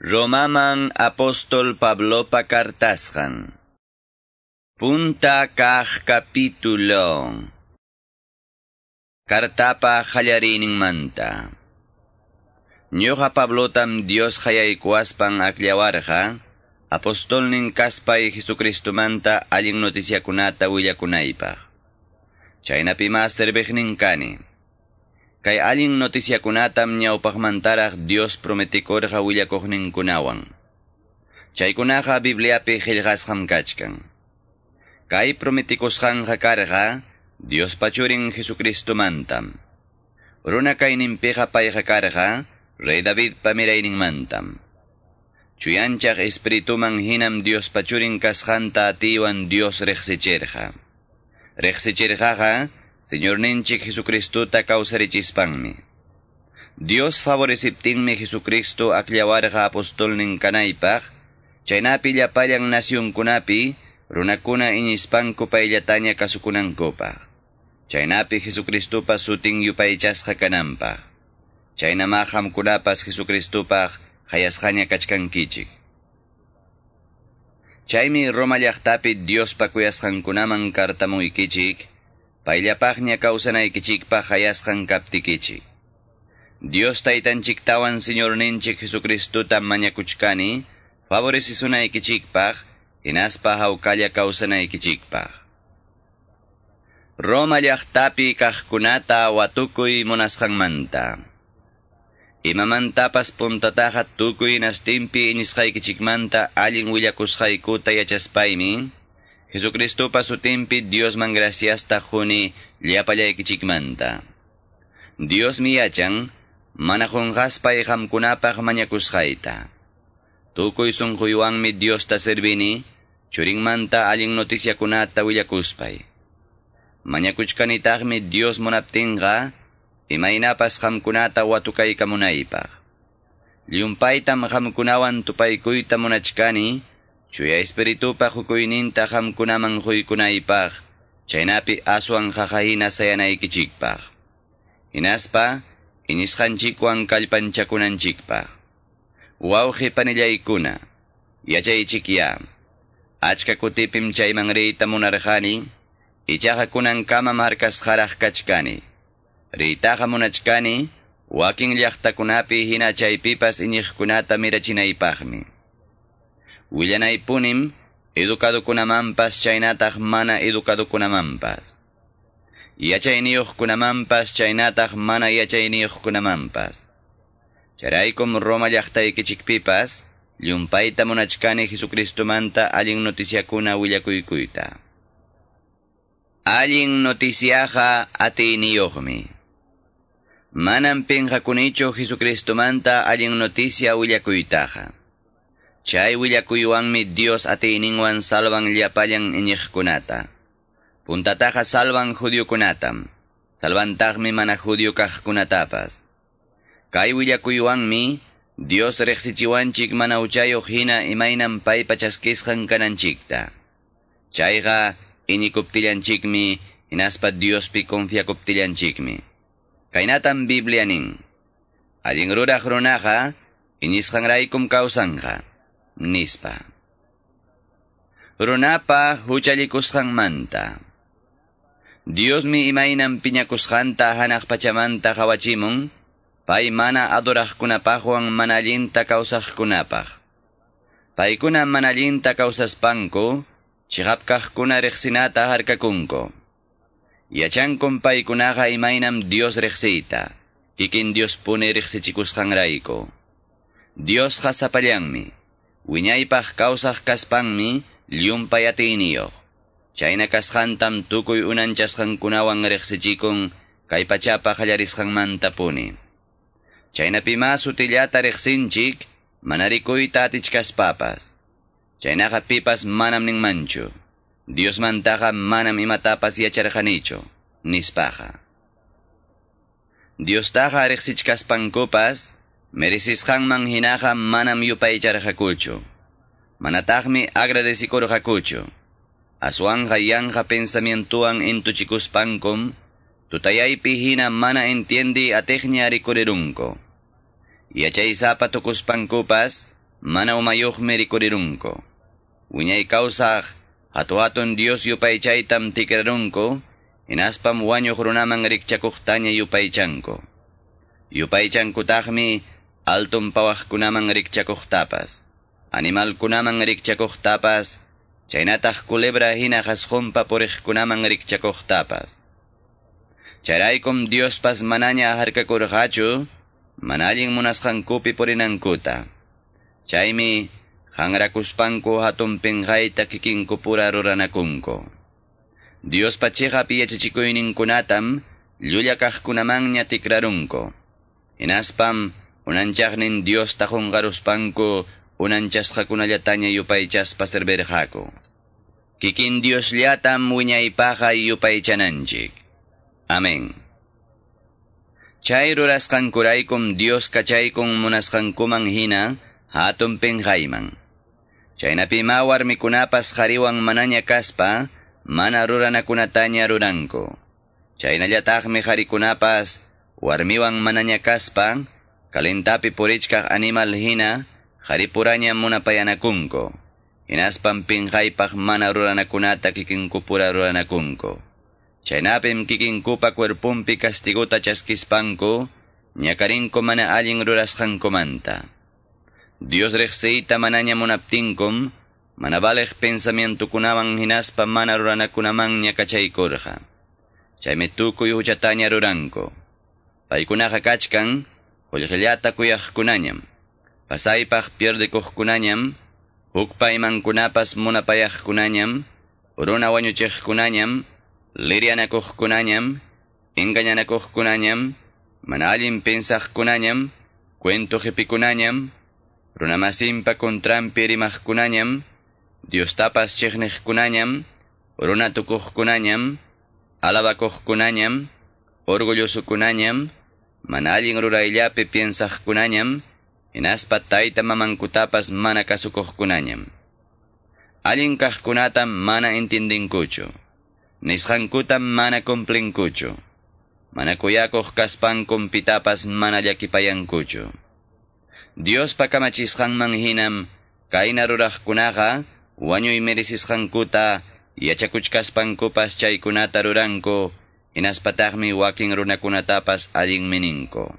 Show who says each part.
Speaker 1: Romaman apóstol Pablopa cartasjan. Punta kaj capítulo. Cartapa jallarining manta. Nyoha Pablotam Dios jayaikuaspan aklawarja, apostolning kaspay Jesucristo manta alin noticia kunata willakunaypaj. Chaynapi mas kani. Kay aling notisya kunatam niya upakmantarach Dios prometikorja willakohnin kunawan. Chay kunaja Biblia pe hilgas kachkan. Kay prometikosjan jakarja Dios pachurin Jesucristo mantam. Runa kay nimpeja pay jakarja Rey David pamiraining mantam. Chuyanchak espiritu man hinam Dios pachurin kasjanta atiwan Dios rexecherja. Rexecherjaja, Señor ninchik Jesucristo ta causarichispanmi. Dios favoreciptinmi Jesucristo akllawarqa apostol nin kanaypaq, chaynapi llapallan nación kunapi, runakuna iñispanku payllataña kasukunankupaq. Chaynapi Jesucristupa sutin yupaychasqa kananpaq. Chaynama hamkunapas Jesucristupaq hayasqaña kachkankichik. Chaymi Roma llaqtapi Dios pakuyasqankunaman kartamuykichik, Payllapaqña kawsanaykichikpaq hayasqan kaptikichik. Dios taytanchiktawan Señorninchik Jesucristuta mañakuchkani, favorecisunaykichikpaq, hinaspa hawkalla kawsanaykichikpaq. Roma llaqtapi kaqkunata watukuy munasqanmanta. Imamantapas puntataqa tukuy nastimpi inisqaykichikmanta allin willakusqaykuta yachaspaymi, Jesucristo pasutimpi Dios man gracias tajuni llapallaykichikmanta. Dios miyachan, manajunqaspay hamkunapaq mañakusqayta. Tukuy sunquywanmi Dios ta servini, churinmanta alin noticiakunata willakuspay. Mañakuchkanitaqmi Dios munaptinqa, imaynapas hamkunata watukay kamunaypaq. Liumpaytam hamkunawan tupaykuyta munachkani, Chuya espiritupa hukuyninta hamkunaman huykunaypaq, chaynapi aswan jajahina sayanaykichikpaq. Hinaspa, inisqanchikwan kallpanchakunanchikpaq. Wawqi panillaykuna, yachaychikya, achka kutipim chayman riyta munarqani, ichaqa kunankama markasqaraq kachkani. Riytaqa munachkani, wakin llaqtakunapi hina chaypipas iñiqkunata mirachinaypaqmi. Willanaypunim, educadokunamampas chaynataq mana educadokunamampas. Yachayniyuqkunamanpas chaynataq mana yachayniyuqkunamanpas. Charaykum Roma llaqtaykichikpipas, llumpayta munachkani Jesucristumanta allin noticiakuna willakuykuyta. Allin noticiaja atiniyuqmi. Manan pinqakunichu Jesucristumanta allin noticia willakuytaja. Chay willakuywanmi Dios atininwan salvan llapallan iñiqkunata. Puntataqa salvan judiokunatam, salvantaqmi mana judio kaqkunatapas. Kay willakuywanmi Dios reqsichiwanchik mana uchayuq hina imaynan pay pachaskisqan kananchikta. Chayqa iñikuptillanchikmi hinaspa Diospi confiakuptillanchikmi. Kaynatam Biblia nin. Alin ruraq runaqa iñisqanraykum kawsanqa nispa. Runapa huchalikusqan manta. Dios mi imaynam piñakusqanta hanak pachamanta hawachimun, pay mana adoraqkunapaqwan manallinta kawsaqkunapaq. Paykuna manallinta kawsaspanku, chihapkaqkuna riqsinata harkakunko. Yachankum paykunaqa imaynam Dios riqsita, kikin Dios puni riqsichikusqanrayko. Dios hasapallanmi, Wiñaypaq kawsaq kaspanmi llumpay atiniyoq. Chayna kasqantam tukuy unanchasqankunawan riqsichikun kay pachapa qallarisqanmanta puni. Chaynapimas sutillata riqsinchik manarikuyta atichkaspapas. Chaynaqa pipas manam ninmanchu. Dios mantaqa manam imatapas yacharqanichu, nispaqa. Dios taqa riqsichkaspankupas, Merecisqanman hinaqa manam yupaycharqakuchu. Manataqmi agradecikurqakuchu. Aswanja yanja pensamientuan intuchikuspankum, tutayaypi hina mana entiendi atejña rikurerunko. Yachaysapa tukuspankupas, mana umayuqmi rikurirunko. Wiñay kawsaq hatuhatun Dios yupaychaytam tikrarunko, inaspam wañuq runaman rikchakuqtaña yupaychanko. Yupaychankutaqmi altun pawaqkunaman rikchakuqtapas, animalkunaman rikchakuqtapas, chaynataq culebra hina hasqunpa puriqkunaman rikchakuqtapas. Charaykum Diospas manaña harkakurqachu, manallin munasqankupi purinankuta. Chaymi, hangrakuspanku hatun pinqayta kikinku pura ruranakunko. Dios pachiqa piyachachikuyninkunatam llullakaqkunamanña tikrarunko. Inaspam, unanchaqnin Dios tajungaruspanku unanchasqakunallataña yupaychaspa serberjako. Kikin Dios liatam wiñaypaqa yupaychananchik. Amén. Chay rurasqankuraykum Dios kachaykun munasqankuman hina, hatun penjayman. Chaynapi mawar mikunapas hariwan manaña kaspa, mana ruranakunataña ruranko. Chaynallataqmi harikunapas, warmiwan manaña kaspa, kalintapi purichkaq animal hina, haripuraña munapayanakunko. Inaspam pinjaypaq mana ruranakunata kikinkupura ruranakunko. Chaynapim kikinkupa cuerpumpi kastiguta chaskispanko, ñakarinko mana allin rurasqankomanta. Dios rexseita manaña munaptinkum, manabalej pensamiento kunaman hinaspa mana ruranakunaman ñakachaykurja. Chayme tukuy huchataña ruranko. Paykunaqa kachkan, Ollejellata kunañam. Pasaipaj pierdikuj kunañam. Hukpayman kunapas munapayaj kunañam. Uruna wañuchej kunañam. Lirianakuj kunañam. Ingañanakuj kunañam. Manallim pinsaj kunañam. Cuentojipi kunañam. Runamasimpa contrampi rimaj kunañam. Diostapas chejnej kunañam. Uruna tukuj kunañam. Alabakuj kunañam. Orgulloso kunañam. Allin rurayllapi piensaqkunañam, hinaspa tayta mamankutapas mana kasukuqkunañam. Allin kaqkunatam mana entendinkuchu, nisqankutam mana cumplinkuchu, mana kuyakuq kaspankum pitapas mana llakipayankuchu. Dios pakamachisqanman hinam, kayna ruraqkunaqa, wañuy merecisqankuta, yachakuchkaspankupas chaykunata ruranko, inaspataqmi wakin runakunatapas allin mininko.